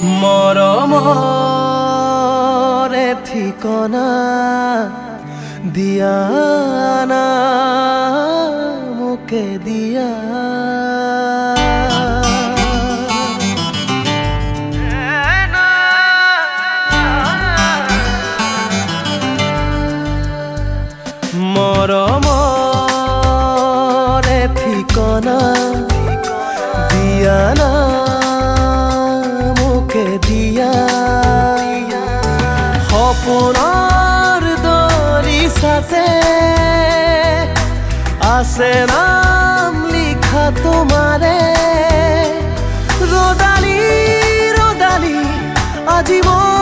মৰমৰে ঠিকনা দিয়া না মোকে দিয়া। মৰমৰে ঠিকনা দিয়া না দিয়া। সপোনৰ দলিচাতে আছে নাম লিখা তোমাৰে। ৰদালি ৰদালি আজি মোৰ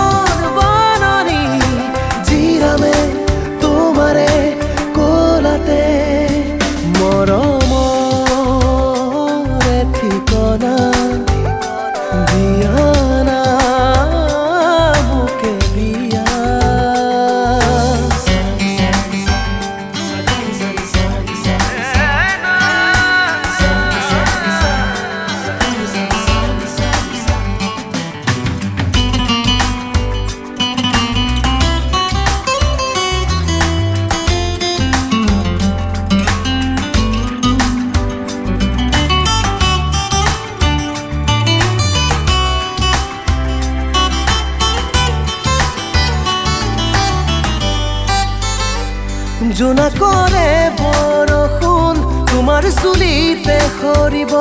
জোনাকৰে বৰষুণ তোমাৰ চুলিতে সৰিব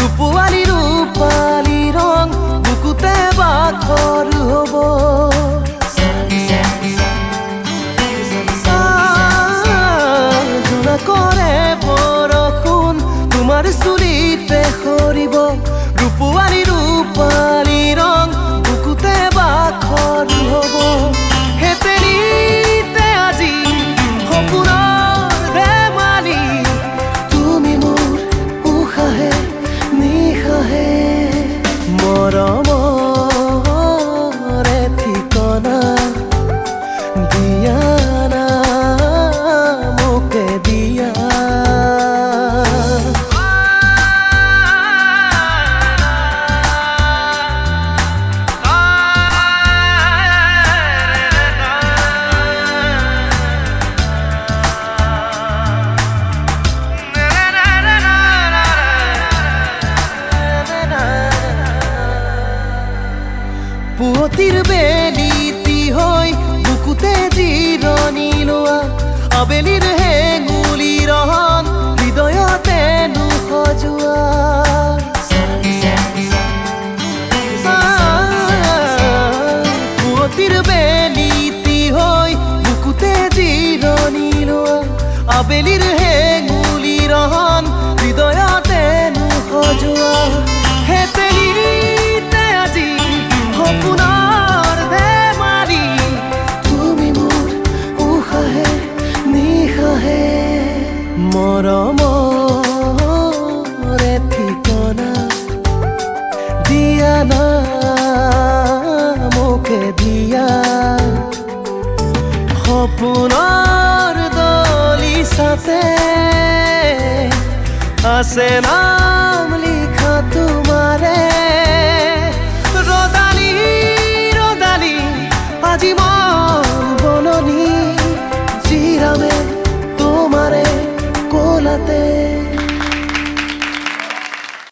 ৰূপোৱালী ৰূপালী পুৱতিৰ বেলিতি হৈ বুকুতে জিৰণি লোৱা আবেলিৰ হেঙুলি ৰহন হৃদয়তে নুসজোৱা। পুৱতিৰ বেলিতি হৈ বুকুতে জিৰণি লোৱা আবেলিৰ হেঙুলি ৰহন হৃদয়তে নুসজোৱা। মৰমৰে ঠিকনা দিয়া মোকে দিয়া সপোনৰ দলিচাতে আছে নাম লিখা